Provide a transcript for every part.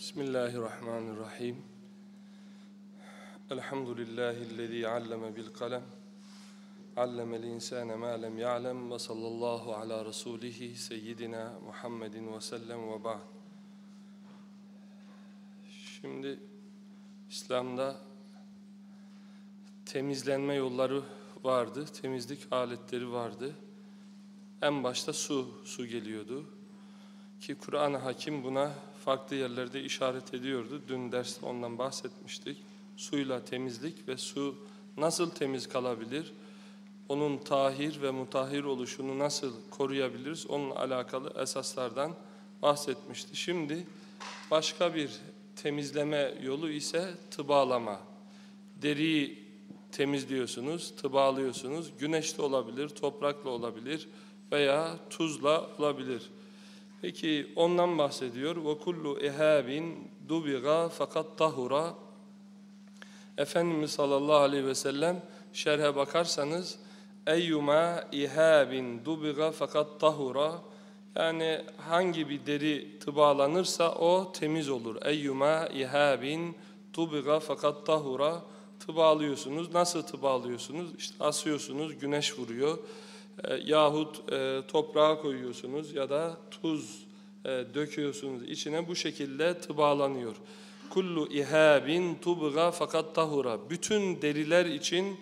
Bismillahirrahmanirrahim. Elhamdülillahi'llezî alleme bil kalem. Allemel insâne mâ lem ya'lem ve sallallahu ala rasulihi seyyidina Muhammedin ve sellem ve ba'd. Şimdi İslam'da temizlenme yolları vardı, temizlik aletleri vardı. En başta su, su geliyordu. Ki Kur'an-ı Hakim buna farklı yerlerde işaret ediyordu. Dün derste ondan bahsetmiştik. Suyla temizlik ve su nasıl temiz kalabilir? Onun tahir ve mutahhir oluşunu nasıl koruyabiliriz? Onunla alakalı esaslardan bahsetmişti. Şimdi başka bir temizleme yolu ise tıbalama. Deriyi temizliyorsunuz, tıbalıyorsunuz. Güneşte olabilir, toprakla olabilir veya tuzla olabilir. Peki ondan bahsediyor. Ve kullu ihabin dubiga fakat tahura. Efendimiz sallallahu aleyhi ve sellem şerhe bakarsanız eyyuma ihabin dubiga fakat tahura yani hangi bir deri tıbalanırsa o temiz olur. Eyyuma ihabin dubiga fakat tahura tıbalıyorsunuz. Nasıl tıbalıyorsunuz? İşte asıyorsunuz, güneş vuruyor e, yahut e, toprağa koyuyorsunuz ya da tuz e, döküyorsunuz içine bu şekilde tıbalanıyor. Kullu ihabin tubga fakat tahura. Bütün deriler için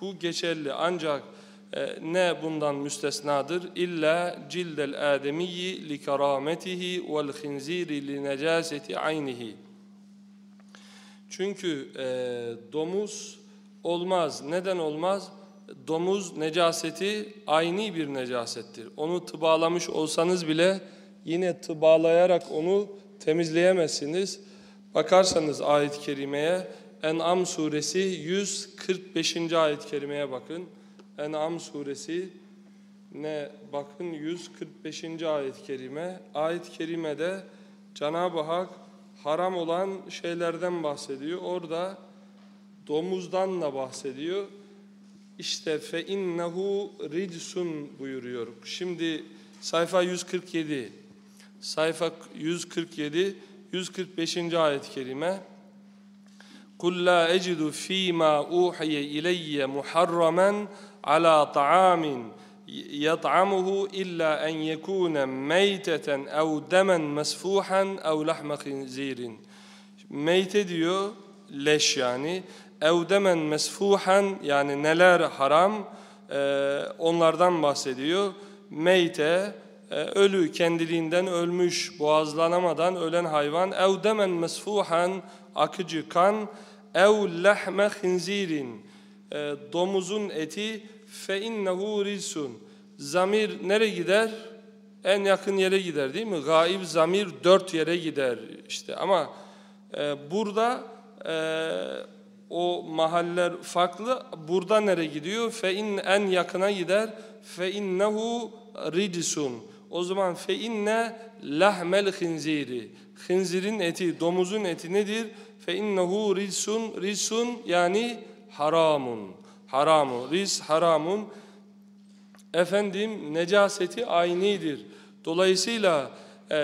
bu geçerli ancak e, ne bundan müstesnadır? İlla cildel ademiyyi li kerametihi vel khinziri li necaseti aynihi. Çünkü e, domuz olmaz. Neden olmaz? Domuz necaseti aynı bir necasettir. Onu tıbalamış olsanız bile yine tıbalayarak onu temizleyemezsiniz. Bakarsanız ayet-i kerimeye En'am suresi 145. ayet-i kerimeye bakın. En'am suresi ne bakın 145. ayet-i kerime. Ayet-i kerimede Cenab-ı Hak haram olan şeylerden bahsediyor. Orada domuzdan da bahsediyor. İşte fe innehu ricsun buyuruyor. Şimdi sayfa 147. Sayfa 147 145. ayet-i kerime. Kul la ecidu fîmâ uhiye ileyye muharramen ala ta'amin yat'amuhu illa en yekûne meyteten ev demen mesfuhan ev lahme khinzirin. Meyte diyor leş yani evdemen mesfuhan yani neler haram e, onlardan bahsediyor. Meyte e, ölü kendiliğinden ölmüş boğazlanamadan ölen hayvan evdemen mesfuhan akıcı kan ev lehme khinzirin e, domuzun eti fe innehu rizsun zamir nereye gider? En yakın yere gider değil mi? Gaib zamir dört yere gider işte ama e, burada e, o mahaller farklı. Burada nereye gidiyor? Fe in en yakına gider. Fe innehu ridsun. O zaman fe inne lahmel khinziri. Khinzirin eti, domuzun eti nedir? Fe innehu ridsun. Ridsun yani haramun. Haramu. Riz haramun. Efendim necaseti aynidir. Dolayısıyla e,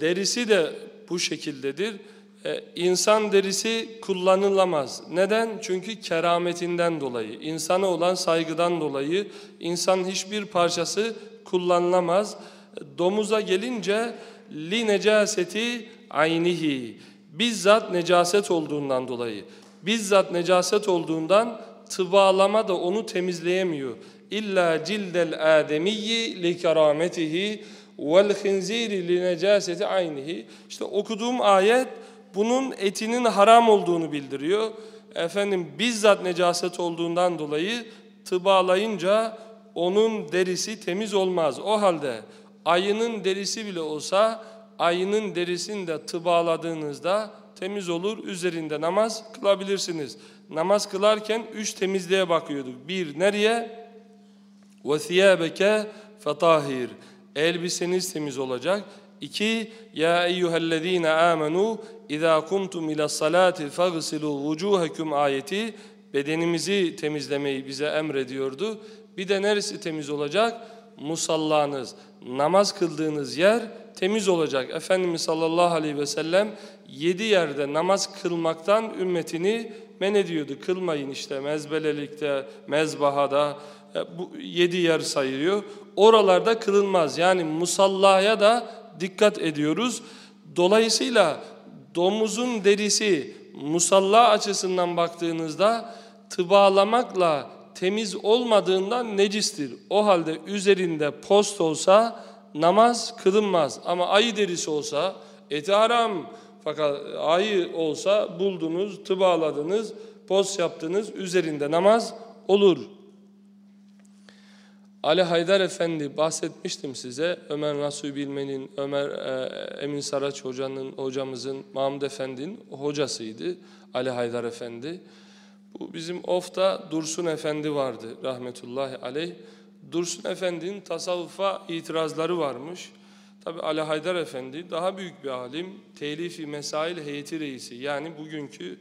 derisi de bu şekildedir. Ee, insan derisi kullanılamaz. Neden? Çünkü kerametinden dolayı, insana olan saygıdan dolayı insan hiçbir parçası kullanılamaz. Domuza gelince li necaseti aynihi bizzat necaset olduğundan dolayı bizzat necaset olduğundan tıbalama da onu temizleyemiyor. İlla cildel ademiyyi li kerametihi vel khinziri li necaseti aynihi. İşte okuduğum ayet bunun etinin haram olduğunu bildiriyor. Efendim bizzat necaset olduğundan dolayı tıbalayınca onun derisi temiz olmaz. O halde ayının derisi bile olsa ayının derisini de tıbaladığınızda temiz olur. Üzerinde namaz kılabilirsiniz. Namaz kılarken üç temizliğe bakıyorduk. Bir nereye? وَثِيَابَكَ فَطَاهِرْ Elbiseniz temiz olacak. İki, ya eyyühellezine amenu İzâ kumtum ila salati fagsilu vucuhekum ayeti bedenimizi temizlemeyi bize emrediyordu. Bir de neresi temiz olacak? Musallanız, namaz kıldığınız yer temiz olacak. Efendimiz sallallahu aleyhi ve sellem yedi yerde namaz kılmaktan ümmetini men ediyordu. Kılmayın işte mezbelelikte, mezbahada e, bu yedi yer sayıyor. Oralarda kılınmaz. Yani musallaya da dikkat ediyoruz. Dolayısıyla domuzun derisi musalla açısından baktığınızda tıbalamakla temiz olmadığından necistir. O halde üzerinde post olsa namaz kılınmaz. Ama ayı derisi olsa eti haram. Fakat ayı olsa buldunuz, tıbaladınız, post yaptınız, üzerinde namaz olur. Ali Haydar Efendi bahsetmiştim size. Ömer Nasuhi Bilmen'in, Ömer e, Emin Saraç hocanın, hocamızın, Mahmud Efendi'nin hocasıydı. Ali Haydar Efendi. Bu bizim Of'ta Dursun Efendi vardı rahmetullahi aleyh. Dursun Efendi'nin tasavvufa itirazları varmış. Tabi Ali Haydar Efendi daha büyük bir alim. Telifi Mesail Heyeti Reisi yani bugünkü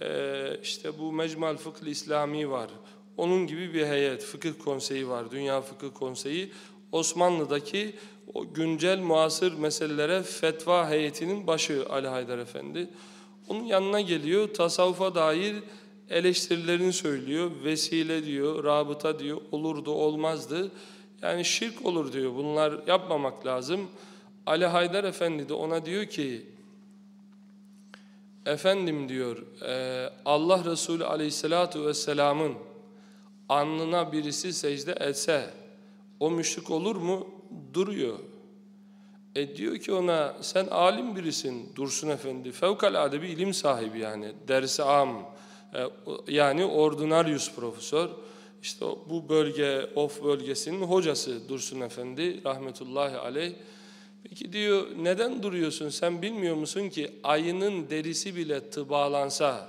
e, işte bu Mecmal Fıkh İslami var. Onun gibi bir heyet, fıkıh konseyi var, Dünya Fıkıh Konseyi. Osmanlı'daki o güncel muasır meselelere fetva heyetinin başı Ali Haydar Efendi. Onun yanına geliyor, tasavvufa dair eleştirilerini söylüyor. Vesile diyor, rabıta diyor, olurdu, olmazdı. Yani şirk olur diyor, bunlar yapmamak lazım. Ali Haydar Efendi de ona diyor ki, Efendim diyor, Allah Resulü Aleyhisselatü Vesselam'ın alnına birisi secde etse o müşrik olur mu? Duruyor. E diyor ki ona sen alim birisin Dursun Efendi. Fevkalade bir ilim sahibi yani. Dersi am. E, yani ordinarius profesör. İşte bu bölge, of bölgesinin hocası Dursun Efendi rahmetullahi aleyh. Peki diyor neden duruyorsun sen bilmiyor musun ki ayının derisi bile tıbalansa,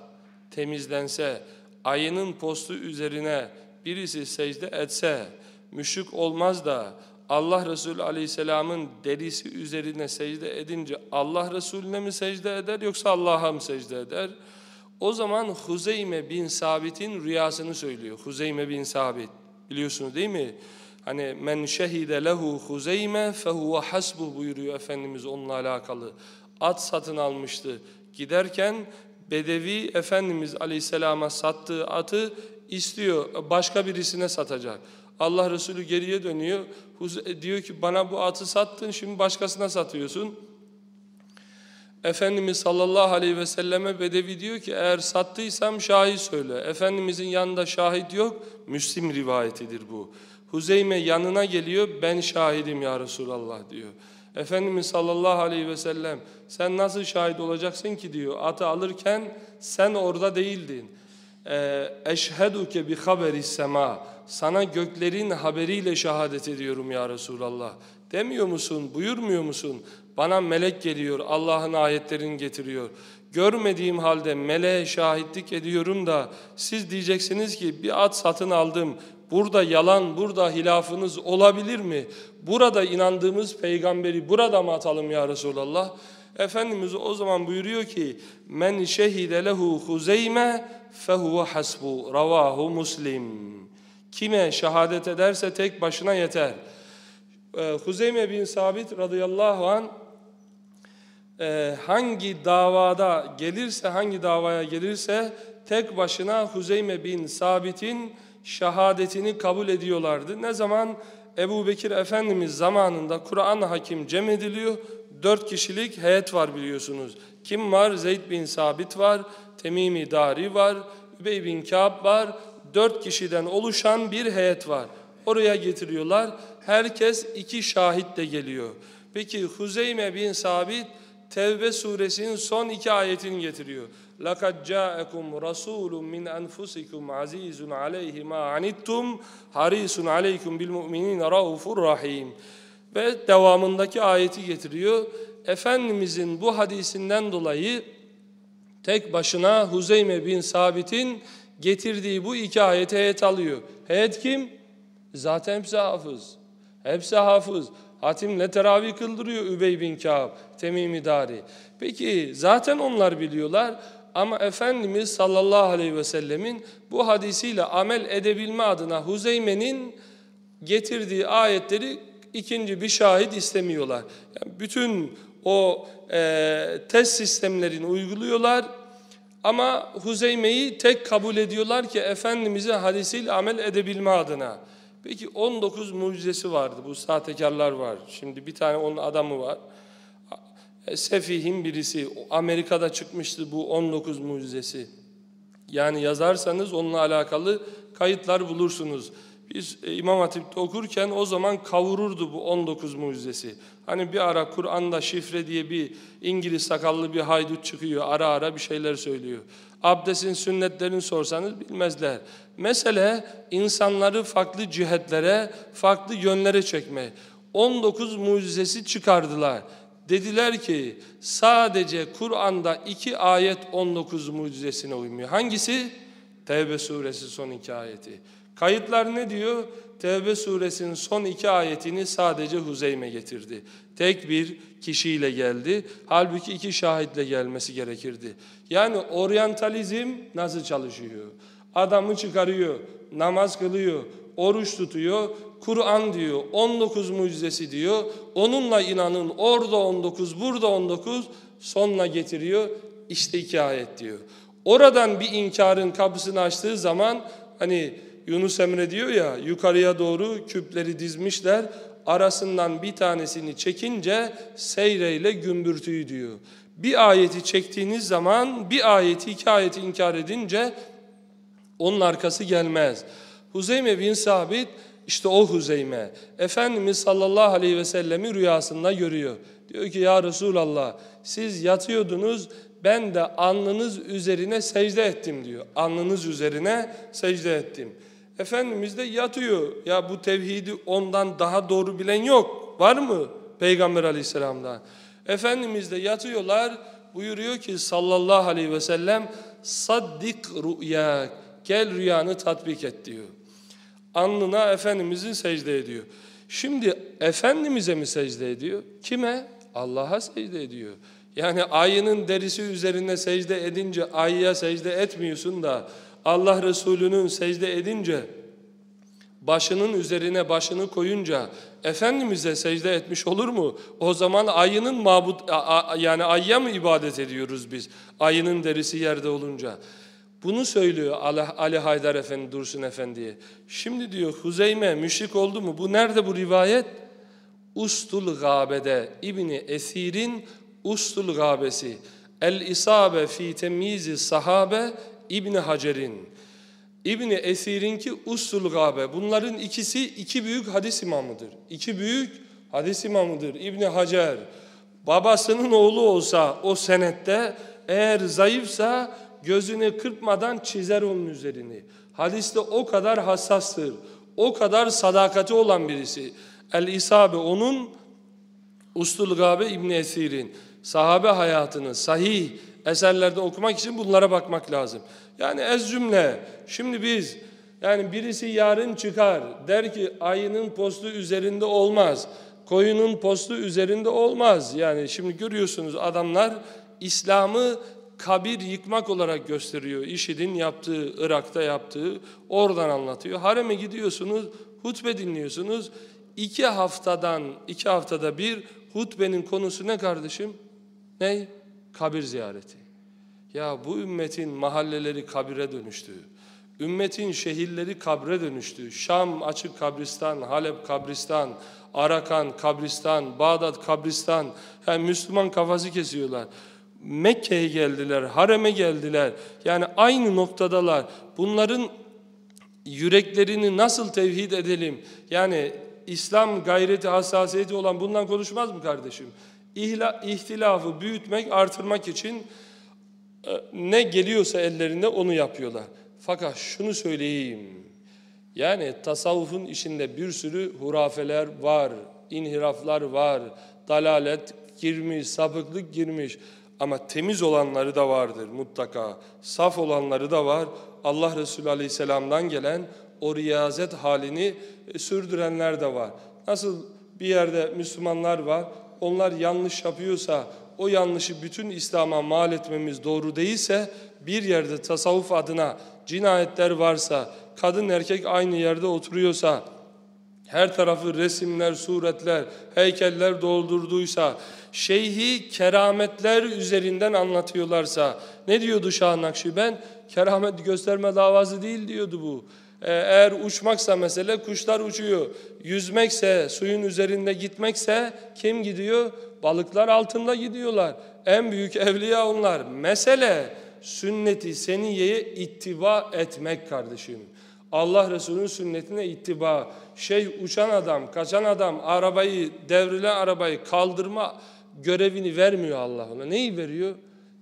temizlense, ayının postu üzerine birisi secde etse müşrik olmaz da Allah Resulü Aleyhisselam'ın derisi üzerine secde edince Allah Resulüne mi secde eder yoksa Allah'a mı secde eder? O zaman Huzeyme bin Sabit'in rüyasını söylüyor. Huzeyme bin Sabit biliyorsunuz değil mi? Hani men şehide lehu Huzeyme fehuve hasbuh buyuruyor Efendimiz onunla alakalı. At satın almıştı. Giderken Bedevi Efendimiz Aleyhisselam'a sattığı atı istiyor, başka birisine satacak. Allah Resulü geriye dönüyor, diyor ki bana bu atı sattın, şimdi başkasına satıyorsun. Efendimiz sallallahu aleyhi ve selleme Bedevi diyor ki eğer sattıysam şahit söyle. Efendimizin yanında şahit yok, Müslim rivayetidir bu. Huzeyme yanına geliyor, ben şahidim ya Resulallah diyor. Efendimiz sallallahu aleyhi ve sellem sen nasıl şahit olacaksın ki diyor. Atı alırken sen orada değildin. Ee, eşheduke bi haberi sema. Sana göklerin haberiyle şehadet ediyorum ya Resulallah. Demiyor musun, buyurmuyor musun? Bana melek geliyor, Allah'ın ayetlerini getiriyor. Görmediğim halde meleğe şahitlik ediyorum da siz diyeceksiniz ki bir at satın aldım. Burada yalan, burada hilafınız olabilir mi? Burada inandığımız peygamberi burada mı atalım ya Resulallah? Efendimiz o zaman buyuruyor ki men şehide lehu huzeyme fehuve hasbu ravahu muslim kime şehadet ederse tek başına yeter ee, Huzeyme bin Sabit radıyallahu an e, hangi davada gelirse hangi davaya gelirse tek başına Huzeyme bin Sabit'in şehadetini kabul ediyorlardı. Ne zaman Ebu Bekir Efendimiz zamanında Kur'an hakim cem ediliyor. Dört kişilik heyet var biliyorsunuz. Kim var? Zeyd bin Sabit var, Temimi Dari var, Übey bin Kâb var. Dört kişiden oluşan bir heyet var. Oraya getiriyorlar. Herkes iki şahit de geliyor. Peki Huzeyme bin Sabit Tevbe suresinin son iki ayetini getiriyor. لَقَدْ جَاءَكُمْ رَسُولٌ مِّنْ أَنْفُسِكُمْ عَز۪يزٌ عَلَيْهِ مَا عَنِتُّمْ حَر۪يسٌ عَلَيْكُمْ بِالْمُؤْمِنِينَ رَؤُفُ rahim. Ve devamındaki ayeti getiriyor. Efendimizin bu hadisinden dolayı tek başına Huzeyme bin Sabit'in getirdiği bu iki ayeti heyet alıyor. Heyet kim? Zaten hepsi hafız. Hepsi hafız. Hatimle teravih kıldırıyor Übey bin Kâb, Temimi Dari. Peki zaten onlar biliyorlar ama Efendimiz sallallahu aleyhi ve sellemin bu hadisiyle amel edebilme adına Huzeyme'nin getirdiği ayetleri ikinci bir şahit istemiyorlar. Yani bütün o e, test sistemlerini uyguluyorlar ama Huzeyme'yi tek kabul ediyorlar ki Efendimiz'e hadisiyle amel edebilme adına. Peki 19 mucizesi vardı bu sahtekarlar var. Şimdi bir tane onun adamı var. E, Sefih'in birisi Amerika'da çıkmıştı bu 19 mucizesi. Yani yazarsanız onunla alakalı kayıtlar bulursunuz. Biz e, İmam Hatip'te okurken o zaman kavururdu bu 19 mucizesi. Hani bir ara Kur'an'da şifre diye bir İngiliz sakallı bir haydut çıkıyor. Ara ara bir şeyler söylüyor. Abdestin sünnetlerini sorsanız bilmezler. Mesele insanları farklı cihetlere, farklı yönlere çekme. 19 mucizesi çıkardılar. Dediler ki sadece Kur'an'da iki ayet 19 mucizesine uymuyor. Hangisi? Tevbe suresi son iki ayeti. Kayıtlar ne diyor? Tevbe suresinin son iki ayetini sadece Huzeyme getirdi. Tek bir kişiyle geldi. Halbuki iki şahitle gelmesi gerekirdi. Yani oryantalizm nasıl çalışıyor? Adamı çıkarıyor, namaz kılıyor, oruç tutuyor, Kur'an diyor, 19 mucizesi diyor. Onunla inanın, orada 19, burada 19, sonuna getiriyor. İşte iki ayet diyor. Oradan bir inkarın kapısını açtığı zaman hani Yunus Emre diyor ya yukarıya doğru küpleri dizmişler. Arasından bir tanesini çekince seyreyle gümbürtüyü diyor. Bir ayeti çektiğiniz zaman bir ayeti iki ayeti inkar edince onun arkası gelmez. Huzeyme bin Sabit işte o Huzeyme. Efendimiz sallallahu aleyhi ve sellemi rüyasında görüyor. Diyor ki ya Resulallah siz yatıyordunuz ben de alnınız üzerine secde ettim diyor. Alnınız üzerine secde ettim. Efendimiz de yatıyor. Ya bu tevhidi ondan daha doğru bilen yok. Var mı Peygamber aleyhisselamdan? Efendimiz de yatıyorlar. Buyuruyor ki sallallahu aleyhi ve sellem saddik rüya gel rüyanı tatbik et diyor. Alnına Efendimizin secde ediyor. Şimdi Efendimiz'e mi secde ediyor? Kime? Allah'a secde ediyor. Yani ayının derisi üzerine secde edince ayıya secde etmiyorsun da Allah Resulü'nün secde edince başının üzerine başını koyunca Efendimiz'e secde etmiş olur mu? O zaman ayının mabut yani ayya mı ibadet ediyoruz biz? Ayının derisi yerde olunca. Bunu söylüyor Ali Haydar Efendi Dursun Efendi'ye. Şimdi diyor Huzeyme müşrik oldu mu? Bu nerede bu rivayet? Ustul Gabe'de İbni Esir'in Ustul Gabesi. El İsabe fi temyizi sahabe İbni Hacer'in. İbni Esir'inki Ustul Gabe. Bunların ikisi iki büyük hadis imamıdır. İki büyük hadis imamıdır. İbni Hacer. Babasının oğlu olsa o senette eğer zayıfsa gözünü kırpmadan çizer onun üzerini. Hadiste o kadar hassastır. O kadar sadakati olan birisi. El-İsabe onun Ustul Gabe İbni Esir'in sahabe hayatını sahih eserlerde okumak için bunlara bakmak lazım. Yani ez cümle şimdi biz yani birisi yarın çıkar der ki ayının postu üzerinde olmaz. Koyunun postu üzerinde olmaz. Yani şimdi görüyorsunuz adamlar İslam'ı kabir yıkmak olarak gösteriyor. İşidin yaptığı, Irak'ta yaptığı oradan anlatıyor. Hareme gidiyorsunuz, hutbe dinliyorsunuz. İki haftadan, iki haftada bir hutbenin konusu ne kardeşim? Ne? Kabir ziyareti. Ya bu ümmetin mahalleleri kabire dönüştü. Ümmetin şehirleri kabre dönüştü. Şam açık kabristan, Halep kabristan, Arakan kabristan, Bağdat kabristan. Yani Müslüman kafası kesiyorlar. Mekke'ye geldiler, hareme geldiler. Yani aynı noktadalar. Bunların yüreklerini nasıl tevhid edelim? Yani İslam gayreti, hassasiyeti olan bundan konuşmaz mı kardeşim? İhla, ihtilafı büyütmek, artırmak için e, ne geliyorsa ellerinde onu yapıyorlar. Fakat şunu söyleyeyim. Yani tasavvufun içinde bir sürü hurafeler var, inhiraflar var, dalalet girmiş, sapıklık girmiş. Ama temiz olanları da vardır mutlaka. Saf olanları da var. Allah Resulü Aleyhisselam'dan gelen o riyazet halini e, sürdürenler de var. Nasıl bir yerde Müslümanlar var, onlar yanlış yapıyorsa o yanlışı bütün İslam'a mal etmemiz doğru değilse bir yerde tasavvuf adına cinayetler varsa, kadın erkek aynı yerde oturuyorsa, her tarafı resimler, suretler, heykeller doldurduysa, şeyhi kerametler üzerinden anlatıyorlarsa, ne diyordu Şah Nakşibend? Keramet gösterme davası değil diyordu bu. Ee, eğer uçmaksa mesele kuşlar uçuyor. Yüzmekse, suyun üzerinde gitmekse kim gidiyor? Balıklar altında gidiyorlar. En büyük evliya onlar. Mesele sünneti seniyeye ittiba etmek kardeşim. Allah Resulü'nün sünnetine ittiba. Şey uçan adam, kaçan adam arabayı, devrilen arabayı kaldırma görevini vermiyor Allah ona. Neyi veriyor?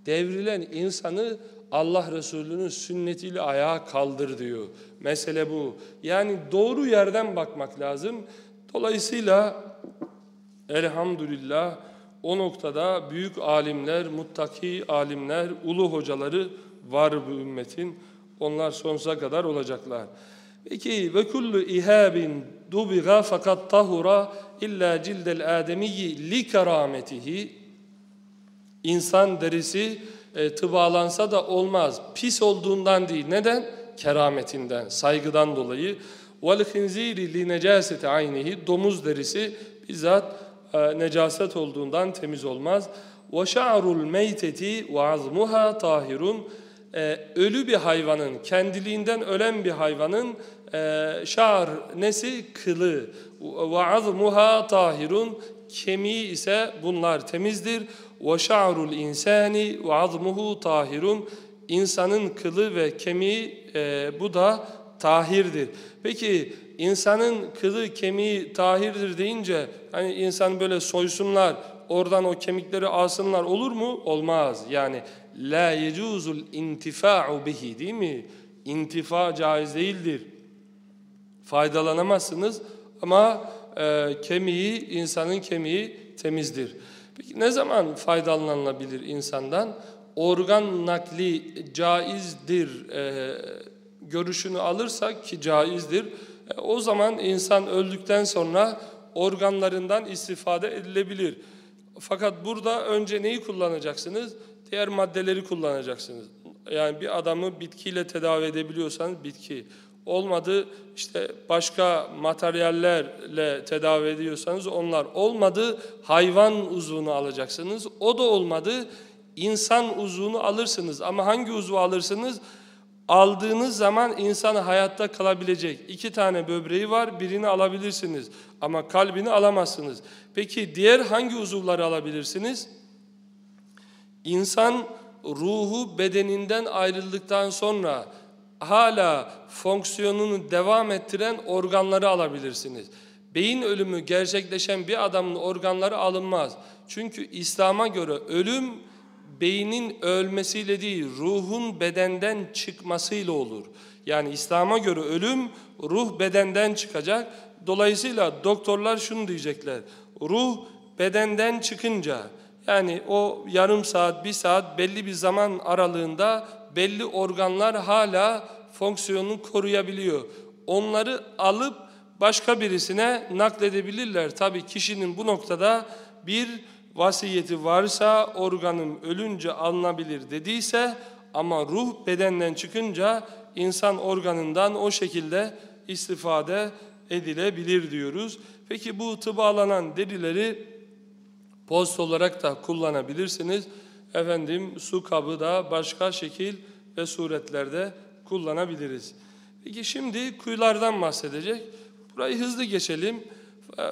Devrilen insanı Allah Resulü'nün sünnetiyle ayağa kaldır diyor. Mesele bu. Yani doğru yerden bakmak lazım. Dolayısıyla elhamdülillah o noktada büyük alimler, muttaki alimler, ulu hocaları var bu ümmetin. Onlar sonsuza kadar olacaklar. Peki ve kullu ihabin dubiga fakat tahura illa cildel ademiyyi li kerametihi İnsan derisi e, tıbalansa da olmaz. Pis olduğundan değil. Neden? Kerametinden, saygıdan dolayı. Li necaseti aynihi domuz derisi bizzat e, necaset olduğundan temiz olmaz. Meyteti ve azmuha tahirun e, ölü bir hayvanın, kendiliğinden ölen bir hayvanın e, şa'ar nesi? Kılı. Azmuha tahirun kemiği ise bunlar temizdir. İnsani ve azmuhu tahirun insanın kılı ve kemiği e, bu da tahirdir. Peki insanın kılı kemiği tahirdir deyince hani insan böyle soysunlar oradan o kemikleri alsınlar olur mu? Olmaz. Yani la yecuzul intifa'u bihi değil mi? İntifa caiz değildir. Faydalanamazsınız ama e, kemiği, insanın kemiği temizdir. Peki ne zaman faydalanılabilir insandan? Organ nakli caizdir e, görüşünü alırsak ki caizdir. E, o zaman insan öldükten sonra organlarından istifade edilebilir. Fakat burada önce neyi kullanacaksınız? Diğer maddeleri kullanacaksınız. Yani bir adamı bitkiyle tedavi edebiliyorsanız bitki. Olmadı işte başka materyallerle tedavi ediyorsanız onlar. Olmadı hayvan uzvunu alacaksınız. O da olmadı insan uzvunu alırsınız. Ama hangi uzvu alırsınız? Aldığınız zaman insan hayatta kalabilecek. İki tane böbreği var birini alabilirsiniz. Ama kalbini alamazsınız. Peki diğer hangi uzuvları alabilirsiniz? İnsan ruhu bedeninden ayrıldıktan sonra hala fonksiyonunu devam ettiren organları alabilirsiniz. Beyin ölümü gerçekleşen bir adamın organları alınmaz. Çünkü İslam'a göre ölüm beynin ölmesiyle değil, ruhun bedenden çıkmasıyla olur. Yani İslam'a göre ölüm ruh bedenden çıkacak. Dolayısıyla doktorlar şunu diyecekler. Ruh bedenden çıkınca yani o yarım saat, bir saat belli bir zaman aralığında belli organlar hala fonksiyonunu koruyabiliyor. Onları alıp başka birisine nakledebilirler. Tabii kişinin bu noktada bir vasiyeti varsa organım ölünce alınabilir dediyse ama ruh bedenden çıkınca insan organından o şekilde istifade edilebilir diyoruz. Peki bu tıba alanan derileri post olarak da kullanabilirsiniz. Efendim su kabı da başka şekil ve suretlerde kullanabiliriz. Peki şimdi kuyulardan bahsedecek. Burayı hızlı geçelim.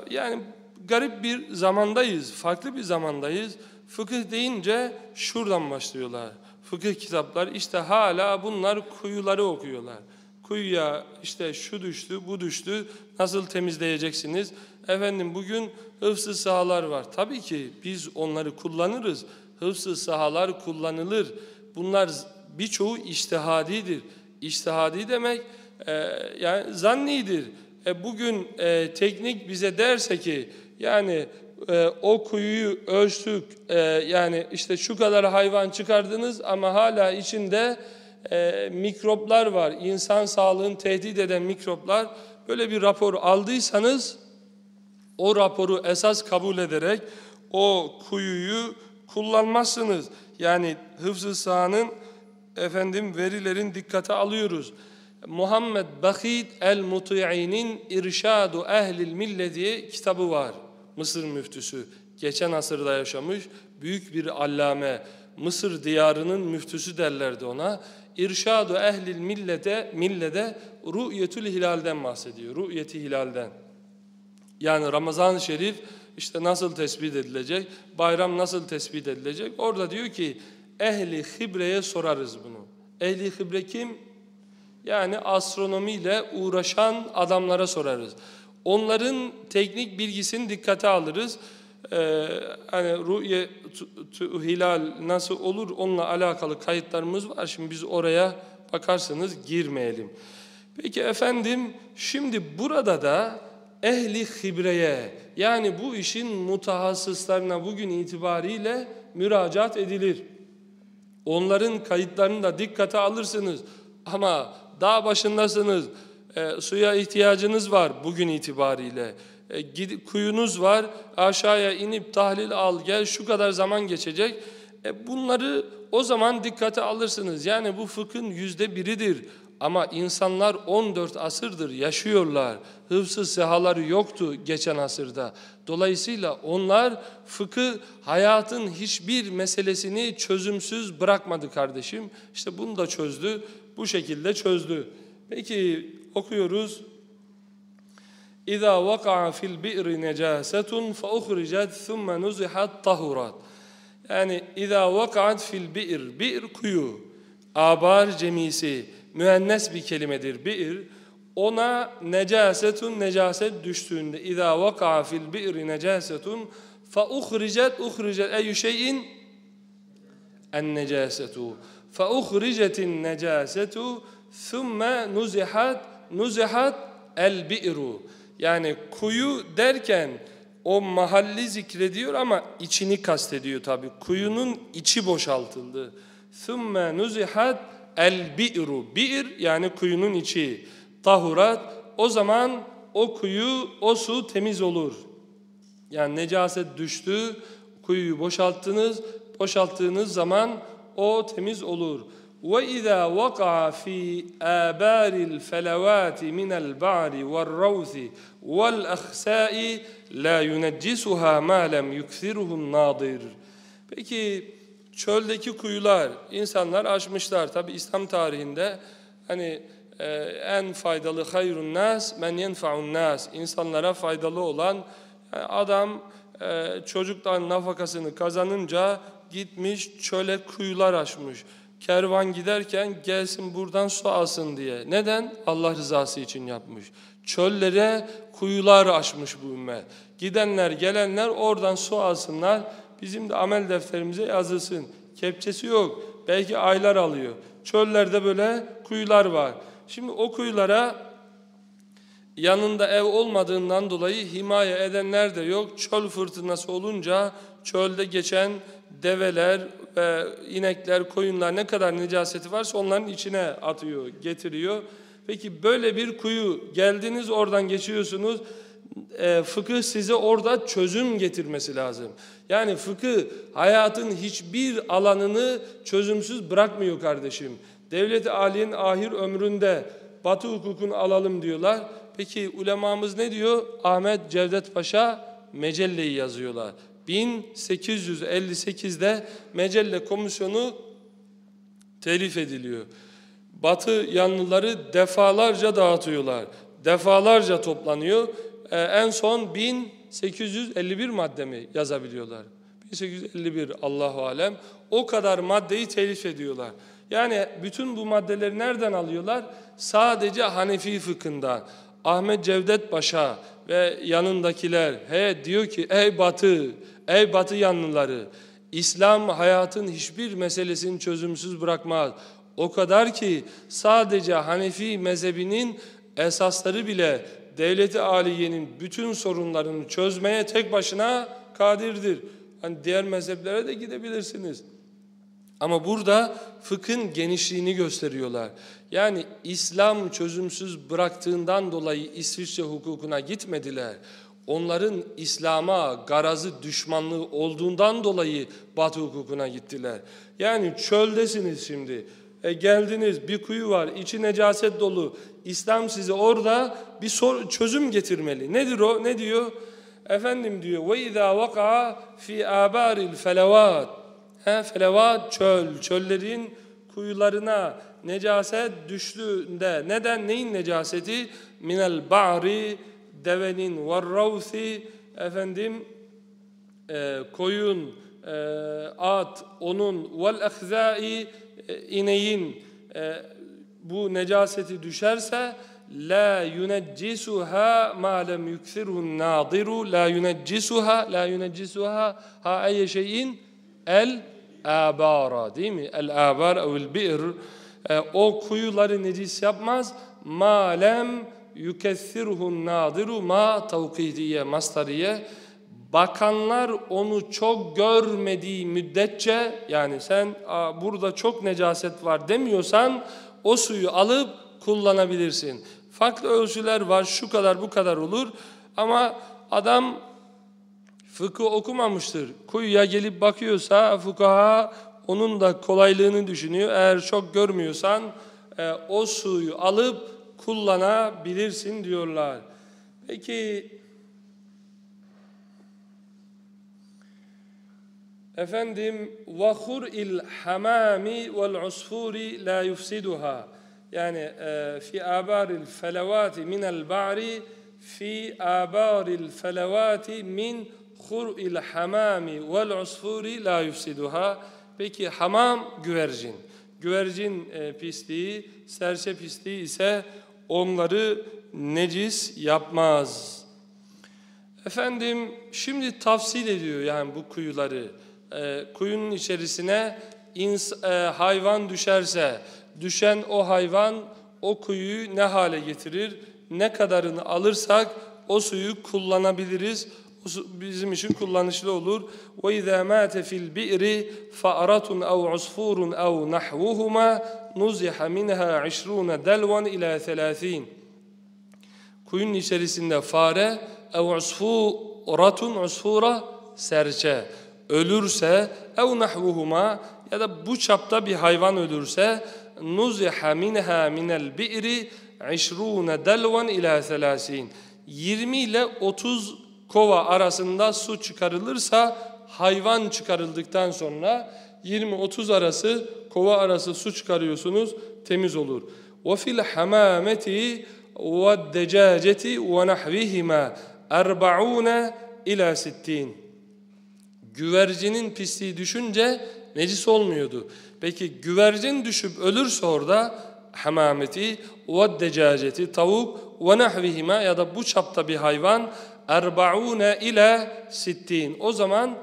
Yani garip bir zamandayız, farklı bir zamandayız. Fıkıh deyince şuradan başlıyorlar. Fıkıh kitaplar işte hala bunlar kuyuları okuyorlar. Kuyuya işte şu düştü, bu düştü, nasıl temizleyeceksiniz? Efendim bugün hıfzı sahalar var. Tabii ki biz onları kullanırız. Hıfzı sahalar kullanılır. Bunlar birçoğu iştihadidir. İştihadi demek e, yani zannidir. E, bugün e, teknik bize derse ki yani e, o kuyuyu ölçtük e, yani işte şu kadar hayvan çıkardınız ama hala içinde e, mikroplar var. İnsan sağlığını tehdit eden mikroplar. Böyle bir rapor aldıysanız o raporu esas kabul ederek o kuyuyu kullanmazsınız. Yani hıfzı sahanın efendim verilerin dikkate alıyoruz. Muhammed Bakid el-Muti'i'nin İrşadu Ehlil Mille diye kitabı var. Mısır müftüsü. Geçen asırda yaşamış büyük bir allame. Mısır diyarının müftüsü derlerdi ona. İrşadu Ehlil Millete, Millede Ru'yetül Hilal'den bahsediyor. Ru'yeti Hilal'den. Yani Ramazan-ı Şerif işte nasıl tespit edilecek, bayram nasıl tespit edilecek? Orada diyor ki ehli hibreye sorarız bunu. Ehli hibre kim? Yani astronomiyle uğraşan adamlara sorarız. Onların teknik bilgisini dikkate alırız. Ee, hani rü'ye hilal nasıl olur onunla alakalı kayıtlarımız var. Şimdi biz oraya bakarsanız girmeyelim. Peki efendim şimdi burada da ehli hibreye yani bu işin mutahassıslarına bugün itibariyle müracaat edilir. Onların kayıtlarını da dikkate alırsınız. Ama dağ başındasınız, e, suya ihtiyacınız var bugün itibariyle. E, gidip, kuyunuz var, aşağıya inip tahlil al gel şu kadar zaman geçecek. E, bunları o zaman dikkate alırsınız. Yani bu fıkhın yüzde biridir. Ama insanlar 14 asırdır yaşıyorlar. Hıfzı sehaları yoktu geçen asırda. Dolayısıyla onlar fıkı hayatın hiçbir meselesini çözümsüz bırakmadı kardeşim. İşte bunu da çözdü. Bu şekilde çözdü. Peki okuyoruz. İza vaka'a fil bi'ri necasetun fa ukhrijat thumma nuzihat tahurat. Yani iza vaka'at fil bi'r, bi'r kuyu, abar cemisi, müennes bir kelimedir bi'r. Ona necasetun necaset düştüğünde iza vaka'a fil bi'ri necasetun fa ukhrijat ukhrijat eyyü şeyin en necasetu fa ukhrijatin necasetu thumma nuzihat nuzihat el bi'ru. Yani kuyu derken o mahalli zikrediyor ama içini kastediyor tabi. Kuyunun içi boşaltıldı. Thumme nuzihat el bi'ru. Bi'r yani kuyunun içi. Tahurat o zaman o kuyu o su temiz olur. Yani necaset düştü, kuyuyu boşalttınız, boşalttığınız zaman o temiz olur.'' وَإِذَا وَقَعَ فِي آبَارِ الْفَلَوَاتِ مِنَ الْبَعْرِ وَالرَّوْثِ وَالْأَخْسَاءِ لَا يُنَجِّسُهَا مَا لَمْ يُكْثِرُهُ النَّاظِرِ Peki çöldeki kuyular insanlar açmışlar. Tabi İslam tarihinde hani e, en faydalı hayrun nas men yenfa'un nas insanlara faydalı olan yani adam e, çocuktan nafakasını kazanınca gitmiş çöle kuyular açmış. Kervan giderken gelsin buradan su alsın diye. Neden? Allah rızası için yapmış. Çöllere kuyular açmış bu ümmet. Gidenler gelenler oradan su alsınlar. Bizim de amel defterimize yazılsın. Kepçesi yok. Belki aylar alıyor. Çöllerde böyle kuyular var. Şimdi o kuyulara yanında ev olmadığından dolayı himaye edenler de yok. Çöl fırtınası olunca çölde geçen develer ve inekler, koyunlar ne kadar necaseti varsa onların içine atıyor, getiriyor. Peki böyle bir kuyu geldiniz oradan geçiyorsunuz. E, fıkıh size orada çözüm getirmesi lazım. Yani fıkıh hayatın hiçbir alanını çözümsüz bırakmıyor kardeşim. Devlet-i Ali'nin ahir ömründe batı hukukunu alalım diyorlar. Peki ulemamız ne diyor? Ahmet Cevdet Paşa Mecelle'yi yazıyorlar. 1858'de Mecelle Komisyonu telif ediliyor. Batı yanlıları defalarca dağıtıyorlar. Defalarca toplanıyor. Ee, en son 1851 madde mi yazabiliyorlar? 1851 Allahu alem. O kadar maddeyi telif ediyorlar. Yani bütün bu maddeleri nereden alıyorlar? Sadece Hanefi fıkhından. Ahmet Cevdet Paşa ve yanındakiler he diyor ki ey Batı, ey Batı yanlıları İslam hayatın hiçbir meselesini çözümsüz bırakmaz. O kadar ki sadece Hanefi mezhebinin esasları bile devleti aliyenin bütün sorunlarını çözmeye tek başına kadirdir. Hani diğer mezheplere de gidebilirsiniz. Ama burada fıkhın genişliğini gösteriyorlar. Yani İslam çözümsüz bıraktığından dolayı İsviçre hukukuna gitmediler. Onların İslam'a garazı düşmanlığı olduğundan dolayı Batı hukukuna gittiler. Yani çöldesiniz şimdi. E, geldiniz bir kuyu var içi necaset dolu. İslam size orada bir sor, çözüm getirmeli. Nedir o? Ne diyor? Efendim diyor ve izâ vaka'a fi âbâril felevat. He, felevat çöl, çöllerin kuyularına necaset düştüğünde neden neyin necaseti? Minel ba'ri devenin ve ravsi efendim e, koyun, e, at, onun. Vel ehzai e, ineğin. E, bu necaseti düşerse la yuneccisuha ma lem yuksirhu nadiru la yuneccisuha la yuneccisuha ha ay şeyin el abara değil mi? El abar el bi'r e, o kuyuları necis yapmaz ma lem yukessirhu nadiru ma tavkidiye mastariye bakanlar onu çok görmediği müddetçe yani sen burada çok necaset var demiyorsan o suyu alıp kullanabilirsin. Farklı ölçüler var şu kadar bu kadar olur ama adam fıkıh okumamıştır. Kuyuya gelip bakıyorsa fukaha onun da kolaylığını düşünüyor. Eğer çok görmüyorsan e, o suyu alıp kullanabilirsin diyorlar. Peki Efendim vahur il hamami vel usfuri la yufsiduha. Yani e, fi abaril felavati min el ba'ri fi abaril felavati min khur'il hamami vel usfuri la yufsiduha. Peki hamam güvercin. Güvercin e, pisliği, serçe pisliği ise onları necis yapmaz. Efendim şimdi tafsil ediyor yani bu kuyuları e, kuyunun içerisine ins, e, hayvan düşerse, düşen o hayvan o kuyuyu ne hale getirir? Ne kadarını alırsak o suyu kullanabiliriz O su bizim için kullanışlı olur. وَاِذَا مَاتَ فِي الْبِئْرِ فَأَرَةٌ اَوْ عُصْفُورٌ اَوْ نَحْوُهُمَا نُزِحَ مِنْهَا عِشْرُونَ دَلْوًا اِلَى ثَلَاثِينَ Kuyunun içerisinde fare, ev usfuratun usfura serçe ölürse ev nahvuhuma ya da bu çapta bir hayvan ölürse nuziha minha minel bi'ri 20 delvan ila 30 20 ile 30 kova arasında su çıkarılırsa hayvan çıkarıldıktan sonra 20-30 arası kova arası su çıkarıyorsunuz temiz olur. Ve decaceti ve nahvihima 40 ila 60 güvercinin pisliği düşünce necis olmuyordu. Peki güvercin düşüp ölürse orada hamameti ve decaceti tavuk ve nahvihima ya da bu çapta bir hayvan erbaune ile sittin. O zaman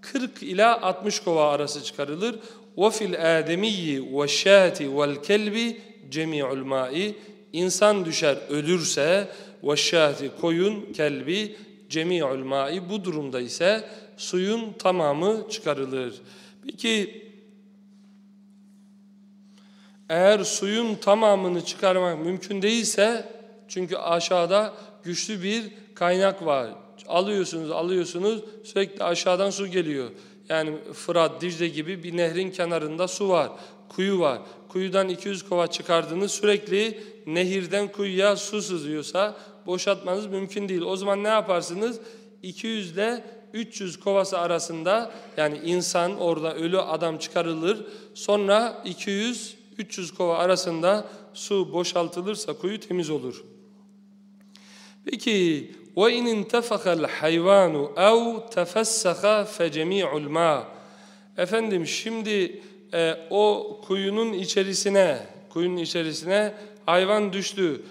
40 ila 60 kova arası çıkarılır. Ve fil ademiyyi ve şati vel kelbi cemi'ul ma'i insan düşer ölürse ve şati koyun kelbi cemi'ul ma'i bu durumda ise suyun tamamı çıkarılır. Peki eğer suyun tamamını çıkarmak mümkün değilse çünkü aşağıda güçlü bir kaynak var. Alıyorsunuz, alıyorsunuz sürekli aşağıdan su geliyor. Yani Fırat, Dicle gibi bir nehrin kenarında su var, kuyu var. Kuyudan 200 kova çıkardığınız sürekli nehirden kuyuya su sızıyorsa boşaltmanız mümkün değil. O zaman ne yaparsınız? 200 ile 300 kovası arasında yani insan orada ölü adam çıkarılır. Sonra 200 300 kova arasında su boşaltılırsa kuyu temiz olur. Peki intefakal hayvanu ev tefessaka fe cemi'ul ma. Efendim şimdi e, o kuyunun içerisine kuyunun içerisine hayvan düştü.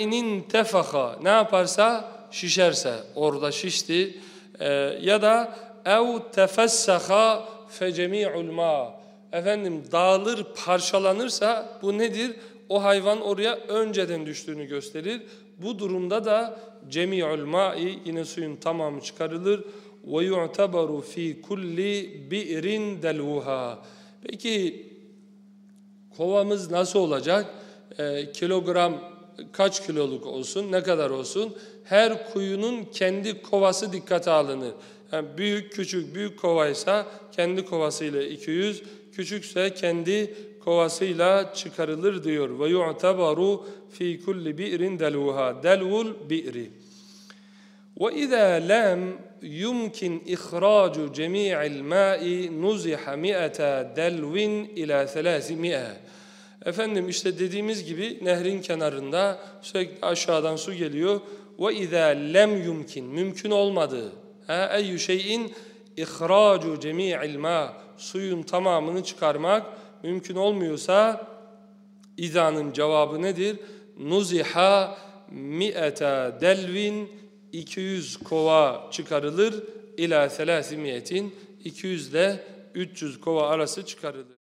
İnin tefaka ne yaparsa şişerse orada şişti e, ya da tefessaha fe cemi'ul ma efendim dağılır parçalanırsa bu nedir? O hayvan oraya önceden düştüğünü gösterir. Bu durumda da cemi'ul ma'i yine suyun tamamı çıkarılır. Ve yu'tabaru fi kulli bi'rin delvuha. Peki kovamız nasıl olacak? Ee, kilogram kaç kiloluk olsun, ne kadar olsun? her kuyunun kendi kovası dikkate alınır. Yani büyük küçük büyük kovaysa kendi kovasıyla 200, küçükse kendi kovasıyla çıkarılır diyor. Ve yu'tabaru fi kulli bi'rin deluha. Delul bi'ri. Ve izâ lem yumkin ihracu cemi'il ma'i nuziha mi'ete delvin ila selâsi mi'e. Efendim işte dediğimiz gibi nehrin kenarında sürekli aşağıdan su geliyor. Ve izâ lem yumkin. Mümkün olmadığı. Eyyü şeyin ihracu cemi'il ma. Suyun tamamını çıkarmak mümkün olmuyorsa İza'nın cevabı nedir? Nuziha mi'ete delvin 200 kova çıkarılır ila selasi miyetin 200 ile 300 kova arası çıkarılır.